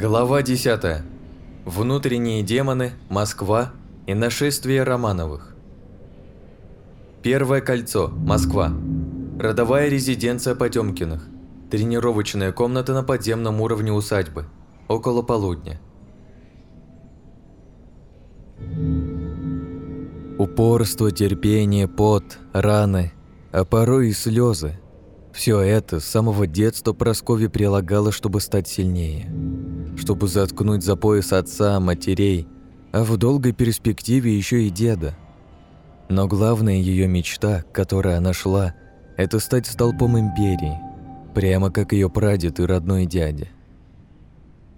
Глава 10. Внутренние демоны, Москва и нашествие Романовых. Первое кольцо, Москва. Родовая резиденция Потемкиных. Тренировочная комната на подземном уровне усадьбы. Около полудня. Упорство, терпение, пот, раны, а порой и слезы. Все это с самого детства Прасковья прилагала, чтобы стать сильнее чтобы заткнуть за пояс отца, матерей, а в долгой перспективе еще и деда. Но главная ее мечта, которую она шла, это стать столпом империи, прямо как ее прадед и родной дядя.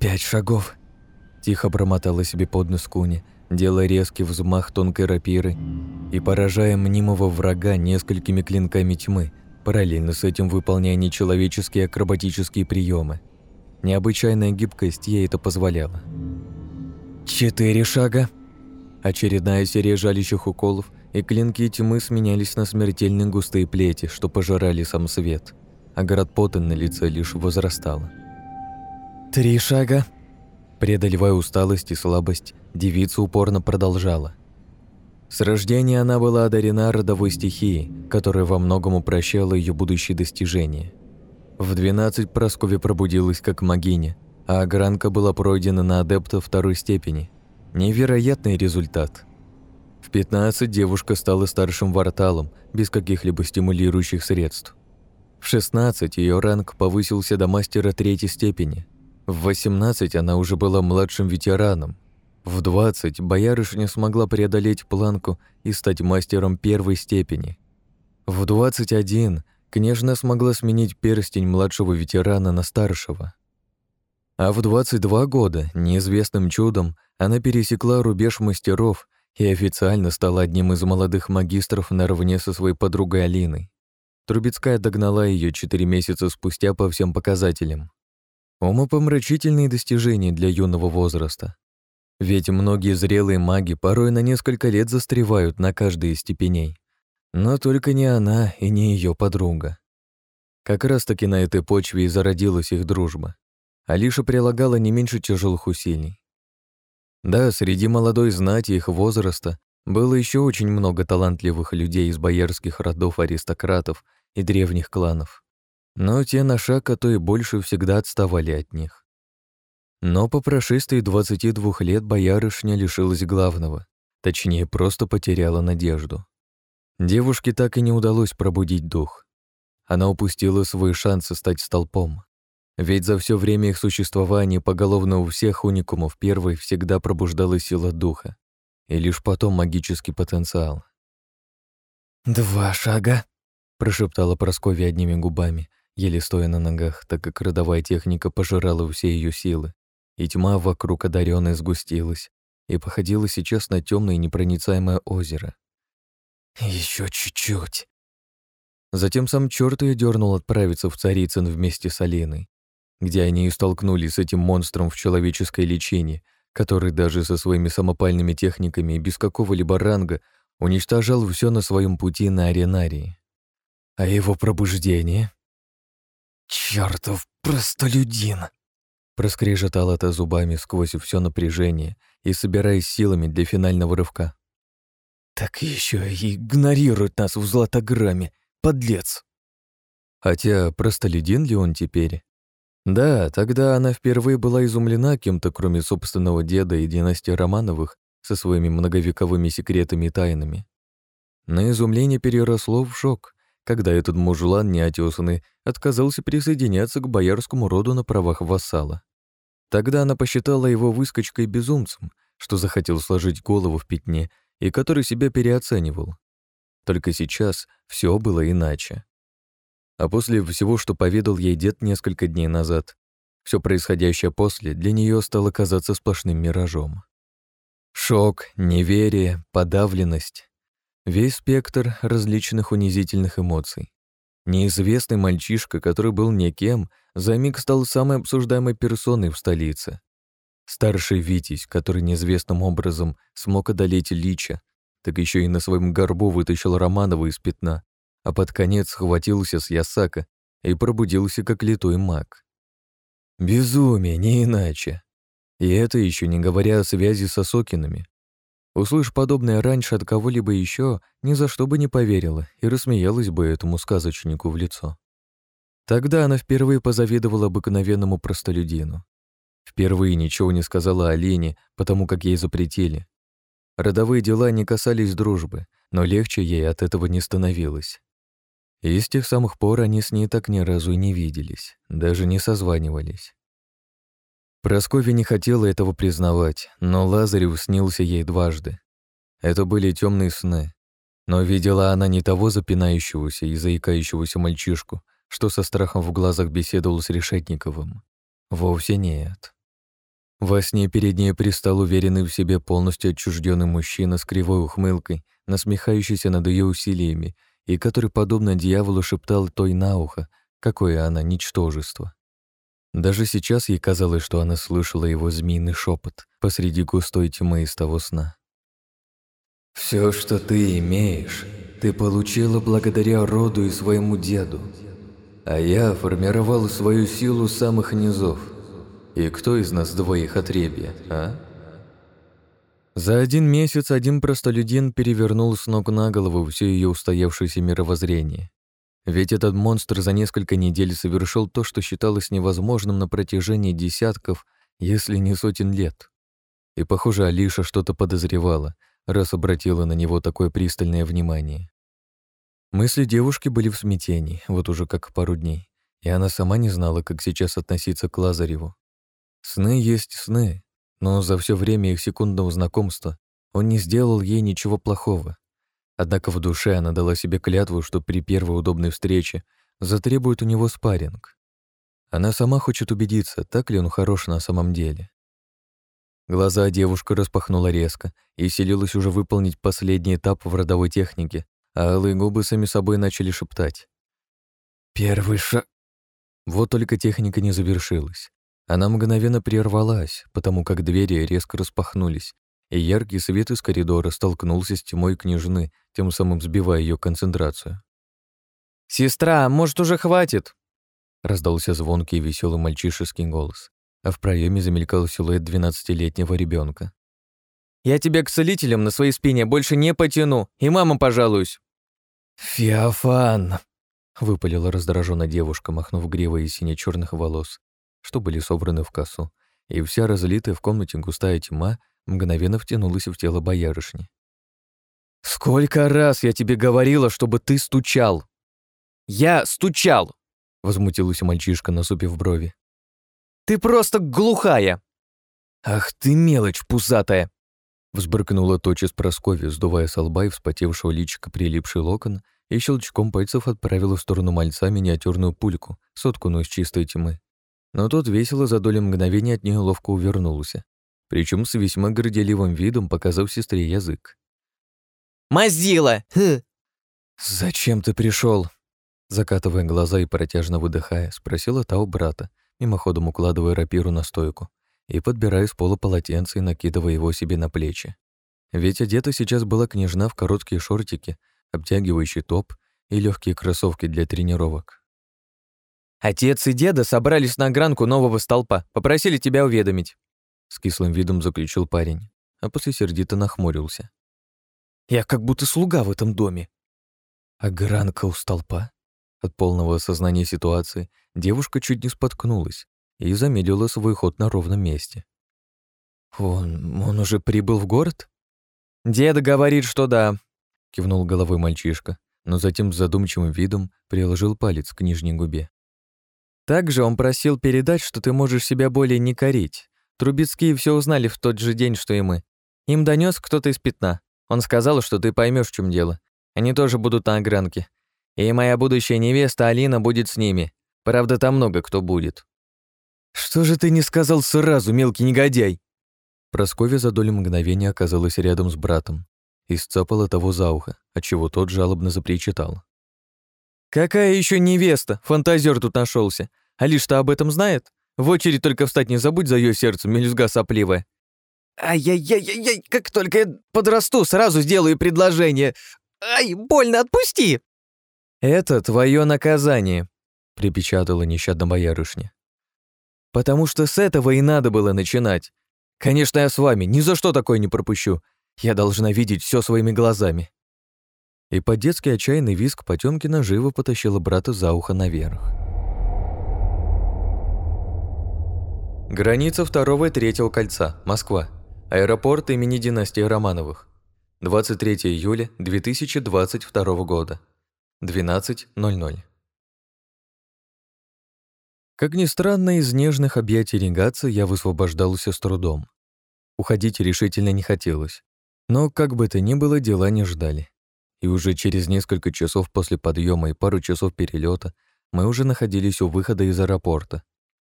«Пять шагов», – тихо промотала себе под нос Куни, делая резкий взмах тонкой рапиры и поражая мнимого врага несколькими клинками тьмы, параллельно с этим выполняя нечеловеческие акробатические приемы – Необычайная гибкость ей это позволяла. Четыре шага. Очередная серия жалящих уколов, и клинки тьмы сменялись на смертельные густые плети, что пожирали сам свет, а город пота на лице лишь возрастало. Три шага. Преодолевая усталость и слабость, девица упорно продолжала. С рождения она была одарена родовой стихией, которая во многом упрощала ее будущие достижения – в 12 Прасковья пробудилась как магиня, а огранка была пройдена на адепта второй степени. Невероятный результат. В 15 девушка стала старшим варталом, без каких-либо стимулирующих средств. В 16 ее ранг повысился до мастера третьей степени. В 18 она уже была младшим ветераном. В 20 боярышня смогла преодолеть планку и стать мастером первой степени. В 21 Княжна смогла сменить перстень младшего ветерана на старшего. А в 22 года, неизвестным чудом, она пересекла рубеж мастеров и официально стала одним из молодых магистров наравне со своей подругой Алиной. Трубецкая догнала ее четыре месяца спустя по всем показателям. Умопомрачительные достижения для юного возраста. Ведь многие зрелые маги порой на несколько лет застревают на каждой из степеней. Но только не она и не ее подруга. Как раз-таки на этой почве и зародилась их дружба. Алиша прилагала не меньше тяжелых усилий. Да, среди молодой знати их возраста было еще очень много талантливых людей из боярских родов аристократов и древних кланов. Но те на шаг, а то и больше, всегда отставали от них. Но по прошествии 22 лет боярышня лишилась главного, точнее, просто потеряла надежду. Девушке так и не удалось пробудить дух. Она упустила свой шанс стать столпом. Ведь за все время их существования поголовно у всех уникумов первой всегда пробуждалась сила духа, и лишь потом магический потенциал. «Два шага», — прошептала Прасковья одними губами, еле стоя на ногах, так как родовая техника пожирала все ее силы, и тьма вокруг одаренной сгустилась и походила сейчас на темное непроницаемое озеро. Еще чуть-чуть. Затем сам черт ее дернул отправиться в Царицын вместе с Алиной, где они и столкнулись с этим монстром в человеческой лечении, который даже со своими самопальными техниками и без какого-либо ранга уничтожал все на своем пути на аренарии. А его пробуждение... «Чёртов простолюдин!» Проскрежетал это зубами сквозь все напряжение и собираясь силами для финального рывка. Так еще и игнорирует нас в златограмме, подлец. Хотя простолюдин ли он теперь? Да, тогда она впервые была изумлена кем-то, кроме собственного деда и династии Романовых со своими многовековыми секретами и тайнами. На изумление переросло в шок, когда этот мужлан неотесанный отказался присоединяться к боярскому роду на правах вассала. Тогда она посчитала его выскочкой безумцем, что захотел сложить голову в пятне и который себя переоценивал. Только сейчас все было иначе. А после всего, что поведал ей дед несколько дней назад, все происходящее после для нее стало казаться сплошным миражом. Шок, неверие, подавленность. Весь спектр различных унизительных эмоций. Неизвестный мальчишка, который был никем, за миг стал самой обсуждаемой персоной в столице. Старший Витязь, который неизвестным образом смог одолеть Лича, так еще и на своем горбу вытащил Романова из пятна, а под конец схватился с Ясака и пробудился как литой маг. Безумие, не иначе. И это еще не говоря о связи со Сокинами. Услышь подобное раньше от кого-либо еще, ни за что бы не поверила и рассмеялась бы этому сказочнику в лицо. Тогда она впервые позавидовала обыкновенному простолюдину. Впервые ничего не сказала Алине, потому как ей запретили. Родовые дела не касались дружбы, но легче ей от этого не становилось. И с тех самых пор они с ней так ни разу и не виделись, даже не созванивались. Прасковья не хотела этого признавать, но Лазарев снился ей дважды. Это были темные сны. Но видела она не того запинающегося и заикающегося мальчишку, что со страхом в глазах беседовал с Решетниковым. Вовсе нет. Во сне перед ней пристал уверенный в себе полностью отчужденный мужчина с кривой ухмылкой, насмехающийся над ее усилиями, и который, подобно дьяволу, шептал той на ухо, какое она ничтожество. Даже сейчас ей казалось, что она слышала его змеиный шепот посреди густой тьмы из того сна. «Все, что ты имеешь, ты получила благодаря роду и своему деду. А я формировал свою силу самых низов. И кто из нас двоих отребья, а? За один месяц один простолюдин перевернул с ног на голову все ее устоявшееся мировоззрение. Ведь этот монстр за несколько недель совершил то, что считалось невозможным на протяжении десятков, если не сотен лет. И, похоже, Алиша что-то подозревала, раз обратила на него такое пристальное внимание. Мысли девушки были в смятении, вот уже как пару дней, и она сама не знала, как сейчас относиться к Лазареву. Сны есть сны, но за все время их секундного знакомства он не сделал ей ничего плохого. Однако в душе она дала себе клятву, что при первой удобной встрече затребует у него спарринг. Она сама хочет убедиться, так ли он хорош на самом деле. Глаза девушка распахнула резко и селилась уже выполнить последний этап в родовой технике, а алые губы сами собой начали шептать. «Первый шаг...» Вот только техника не завершилась. Она мгновенно прервалась, потому как двери резко распахнулись, и яркий свет из коридора столкнулся с тьмой княжны, тем самым сбивая ее концентрацию. «Сестра, может, уже хватит?» Раздался звонкий и веселый мальчишеский голос, а в проеме замелькал силуэт двенадцатилетнего ребенка. «Я тебя к целителям на своей спине больше не потяну, и мама пожалуюсь!» «Феофан!» — выпалила раздраженно девушка, махнув гривой из сине-черных волос, что были собраны в косу, и вся разлитая в комнате густая тьма мгновенно втянулась в тело боярышни. «Сколько раз я тебе говорила, чтобы ты стучал!» «Я стучал!» — возмутился мальчишка, насупив брови. «Ты просто глухая!» «Ах ты мелочь пузатая!» Взбрыкнула тотчас Прасковья, сдувая с лба и вспотевшего личика прилипший локон, и щелчком пальцев отправила в сторону мальца миниатюрную пульку, сотканную из чистой тьмы. Но тот весело за долю мгновения от нее ловко увернулся, причем с весьма горделивым видом показав сестре язык. «Мазила! Хм!» «Зачем ты пришел? Закатывая глаза и протяжно выдыхая, спросила та у брата, мимоходом укладывая рапиру на стойку и подбирая с пола полотенце и накидывая его себе на плечи. Ведь одета сейчас была княжна в короткие шортики, обтягивающий топ и легкие кроссовки для тренировок. «Отец и деда собрались на гранку нового столпа, попросили тебя уведомить», с кислым видом заключил парень, а после сердито нахмурился. «Я как будто слуга в этом доме». «А гранка у столпа?» От полного осознания ситуации девушка чуть не споткнулась, и замедлила свой ход на ровном месте. «Он... он уже прибыл в город?» «Дед говорит, что да», — кивнул головой мальчишка, но затем с задумчивым видом приложил палец к нижней губе. «Также он просил передать, что ты можешь себя более не корить. Трубецкие все узнали в тот же день, что и мы. Им донес кто-то из пятна. Он сказал, что ты поймешь, в чем дело. Они тоже будут на огранке. И моя будущая невеста Алина будет с ними. Правда, там много кто будет. «Что же ты не сказал сразу, мелкий негодяй?» Просковья за долю мгновения оказалась рядом с братом и сцапала того за ухо, отчего тот жалобно запричитал. «Какая еще невеста? Фантазер тут нашелся. А лишь то об этом знает? В очередь только встать не забудь за ее сердце, мелюзга сопливая». «Ай-яй-яй-яй, как только я подрасту, сразу сделаю предложение. Ай, больно, отпусти!» «Это твое наказание», — припечатала нещадно боярышня. Потому что с этого и надо было начинать. Конечно, я с вами, ни за что такое не пропущу. Я должна видеть все своими глазами. И под детский отчаянный визг Потёмкина живо потащила брата за ухо наверх. Граница второго и третьего кольца, Москва. Аэропорт имени династии Романовых. 23 июля 2022 года. 12.00. Как ни странно, из нежных объятий регаться я высвобождался с трудом. Уходить решительно не хотелось. Но, как бы то ни было, дела не ждали. И уже через несколько часов после подъема и пару часов перелета мы уже находились у выхода из аэропорта.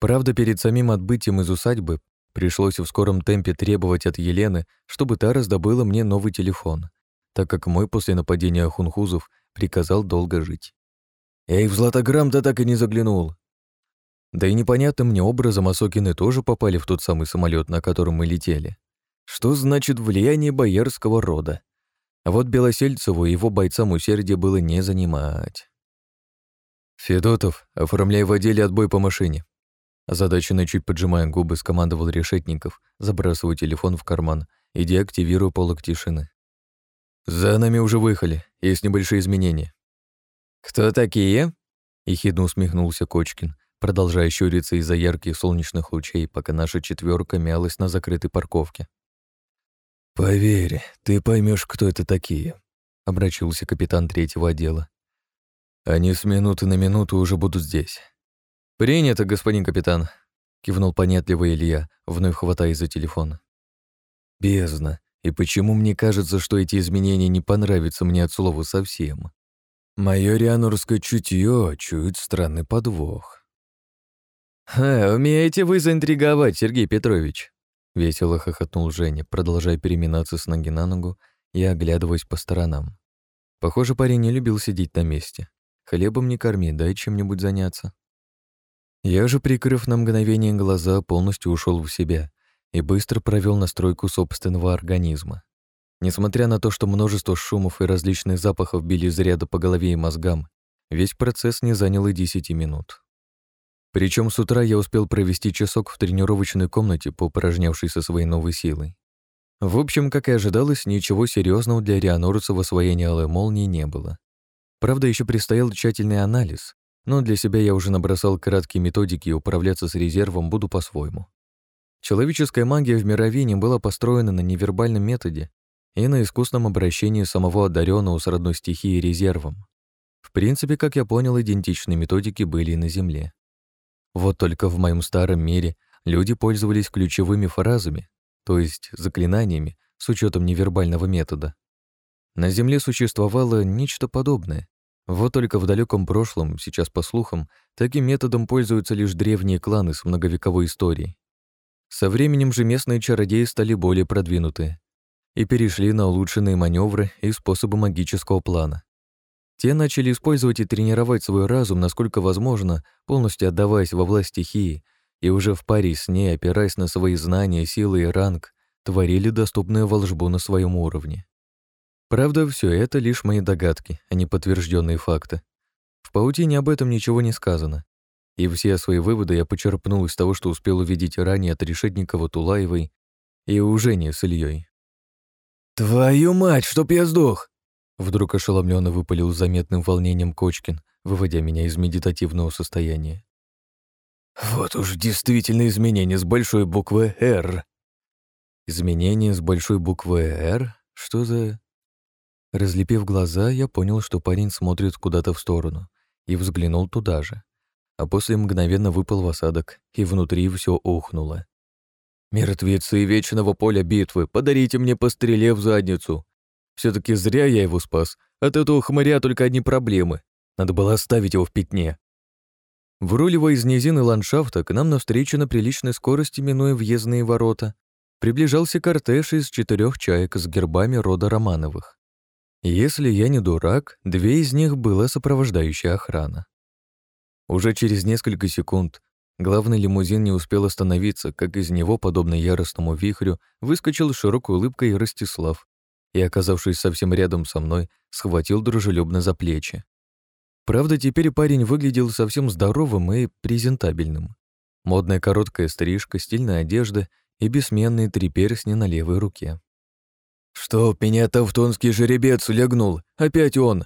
Правда, перед самим отбытием из усадьбы пришлось в скором темпе требовать от Елены, чтобы та раздобыла мне новый телефон, так как мой после нападения хунхузов приказал долго жить. «Эй, в Златограмм-то так и не заглянул!» Да и непонятным мне образом Осокины тоже попали в тот самый самолет, на котором мы летели. Что значит влияние боярского рода? А вот Белосельцеву и его бойцам усердия было не занимать. «Федотов, оформляй в отделе отбой по машине». Озадаченно чуть поджимая губы, скомандовал Решетников, забрасывая телефон в карман и деактивируя полок тишины. «За нами уже выехали, есть небольшие изменения». «Кто такие?» — ехидно усмехнулся Кочкин, продолжая щуриться из-за ярких солнечных лучей, пока наша четверка мялась на закрытой парковке. «Поверь, ты поймешь, кто это такие», — обращался капитан третьего отдела. «Они с минуты на минуту уже будут здесь». «Принято, господин капитан», — кивнул понятливый Илья, вновь хватая за телефон. «Бездна. И почему мне кажется, что эти изменения не понравятся мне от слова совсем? Моё рианурское чутье чует странный подвох». «Ха, умеете вы заинтриговать, Сергей Петрович!» Весело хохотнул Женя, продолжая переминаться с ноги на ногу и оглядываясь по сторонам. Похоже, парень не любил сидеть на месте. Хлебом не корми, дай чем-нибудь заняться. Я же, прикрыв на мгновение глаза, полностью ушел в себя и быстро провел настройку собственного организма. Несмотря на то, что множество шумов и различных запахов били заряда по голове и мозгам, весь процесс не занял и десяти минут. Причем с утра я успел провести часок в тренировочной комнате, поупражнявшись со своей новой силой. В общем, как и ожидалось, ничего серьезного для Рианорца в освоении алой молнии не было. Правда, еще предстоял тщательный анализ, но для себя я уже набросал краткие методики и управляться с резервом буду по-своему. Человеческая магия в мировине была построена на невербальном методе и на искусном обращении самого одаренного с родной стихией резервом. В принципе, как я понял, идентичные методики были и на Земле. Вот только в моем старом мире люди пользовались ключевыми фразами, то есть заклинаниями, с учетом невербального метода. На Земле существовало нечто подобное. Вот только в далеком прошлом, сейчас по слухам, таким методом пользуются лишь древние кланы с многовековой историей. Со временем же местные чародеи стали более продвинутые и перешли на улучшенные маневры и способы магического плана. Те начали использовать и тренировать свой разум, насколько возможно, полностью отдаваясь во власть стихии, и уже в паре с ней, опираясь на свои знания, силы и ранг, творили доступную волжбу на своем уровне. Правда, все это лишь мои догадки, а не подтвержденные факты. В паутине об этом ничего не сказано. И все свои выводы я почерпнул из того, что успел увидеть ранее от Решетникова Тулаевой и у Жени с Ильей. «Твою мать, чтоб я сдох!» Вдруг ошеломленно выпалил заметным волнением Кочкин, выводя меня из медитативного состояния. «Вот уж действительно изменение с большой буквы «Р». Изменение с большой буквы «Р»? Что за...» Разлепив глаза, я понял, что парень смотрит куда-то в сторону, и взглянул туда же. А после мгновенно выпал в осадок, и внутри все ухнуло. «Мертвецы вечного поля битвы, подарите мне по стреле в задницу!» Все таки зря я его спас. От этого хмыря только одни проблемы. Надо было оставить его в пятне. Вруливая из низины ландшафта, к нам навстречу на приличной скорости, минуя въездные ворота, приближался кортеж из четырех чаек с гербами рода Романовых. Если я не дурак, две из них была сопровождающая охрана. Уже через несколько секунд главный лимузин не успел остановиться, как из него, подобно яростному вихрю, выскочил широкой улыбкой Ростислав и, оказавшись совсем рядом со мной, схватил дружелюбно за плечи. Правда, теперь парень выглядел совсем здоровым и презентабельным. Модная короткая стрижка, стильная одежда и бессменные три перстня на левой руке. «Чтоб меня тавтонский жеребец легнул! Опять он!»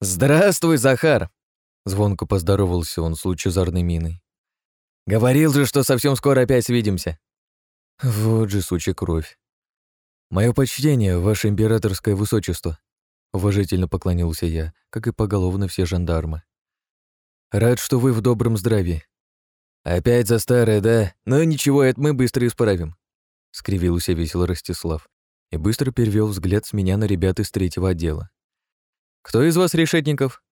«Здравствуй, Захар!» Звонко поздоровался он с лучезарной миной. «Говорил же, что совсем скоро опять свидимся!» Вот же сучья кровь. Мое почтение, ваше императорское высочество!» Уважительно поклонился я, как и поголовно все жандармы. «Рад, что вы в добром здравии». «Опять за старое, да? Но ничего, это мы быстро исправим», — скривился весело Ростислав и быстро перевел взгляд с меня на ребят из третьего отдела. «Кто из вас решетников?»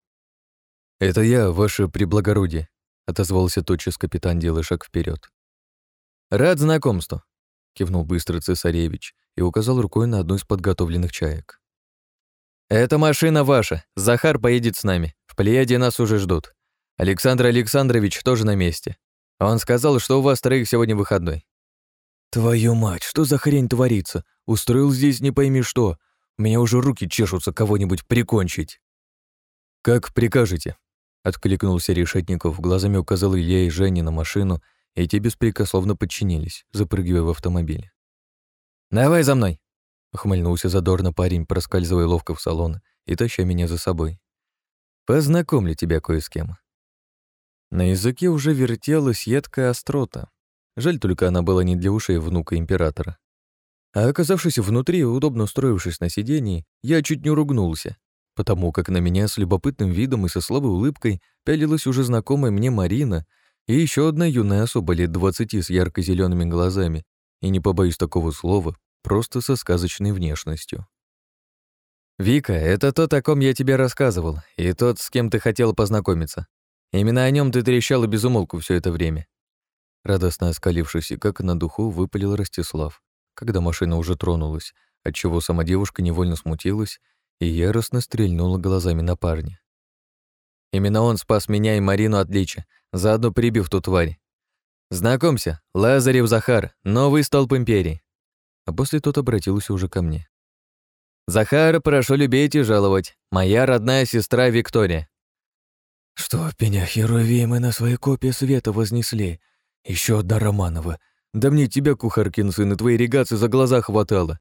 «Это я, ваше преблагородие», — отозвался тотчас капитан, делая шаг вперед. «Рад знакомству», — кивнул быстро цесаревич и указал рукой на одну из подготовленных чаек. «Эта машина ваша. Захар поедет с нами. В Плеяде нас уже ждут. Александр Александрович тоже на месте. Он сказал, что у вас троих сегодня выходной». «Твою мать, что за хрень творится? Устроил здесь не пойми что. У меня уже руки чешутся кого-нибудь прикончить». «Как прикажете», — откликнулся Решетников, глазами указал Илья и Жене на машину, и те беспрекословно подчинились, запрыгивая в автомобиль. «Давай за мной!» Ухмыльнулся задорно парень, проскальзывая ловко в салон и таща меня за собой. «Познакомлю тебя кое с кем». На языке уже вертелась едкая острота. Жаль только она была не для ушей внука императора. А оказавшись внутри, удобно устроившись на сидении, я чуть не ругнулся, потому как на меня с любопытным видом и со слабой улыбкой пялилась уже знакомая мне Марина и еще одна юная особа лет двадцати с ярко зелеными глазами и, не побоюсь такого слова, просто со сказочной внешностью. «Вика, это тот, о ком я тебе рассказывал, и тот, с кем ты хотела познакомиться. Именно о нем ты трещала без умолку все это время». Радостно оскалившись и как на духу выпалил Ростислав, когда машина уже тронулась, отчего сама девушка невольно смутилась и яростно стрельнула глазами на парня. «Именно он спас меня и Марину от лича, заодно прибив ту тварь. Знакомься, Лазарев Захар, новый столб империи а после тот обратился уже ко мне. «Захар, прошу любить и жаловать. Моя родная сестра Виктория». «Что, меня Херувимы на своей копии света вознесли? Еще одна Романова. Да мне тебя, Кухаркин сын, и твои регации за глаза хватало.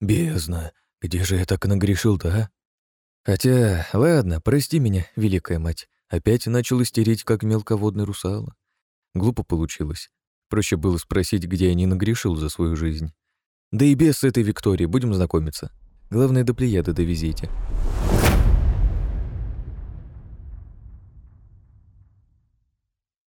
Бездна, где же я так нагрешил-то, а? Хотя, ладно, прости меня, великая мать. Опять начал истереть, как мелководный русал. Глупо получилось. Проще было спросить, где я не нагрешил за свою жизнь. Да и без этой Виктории будем знакомиться. Главное, до Плеяды довезите.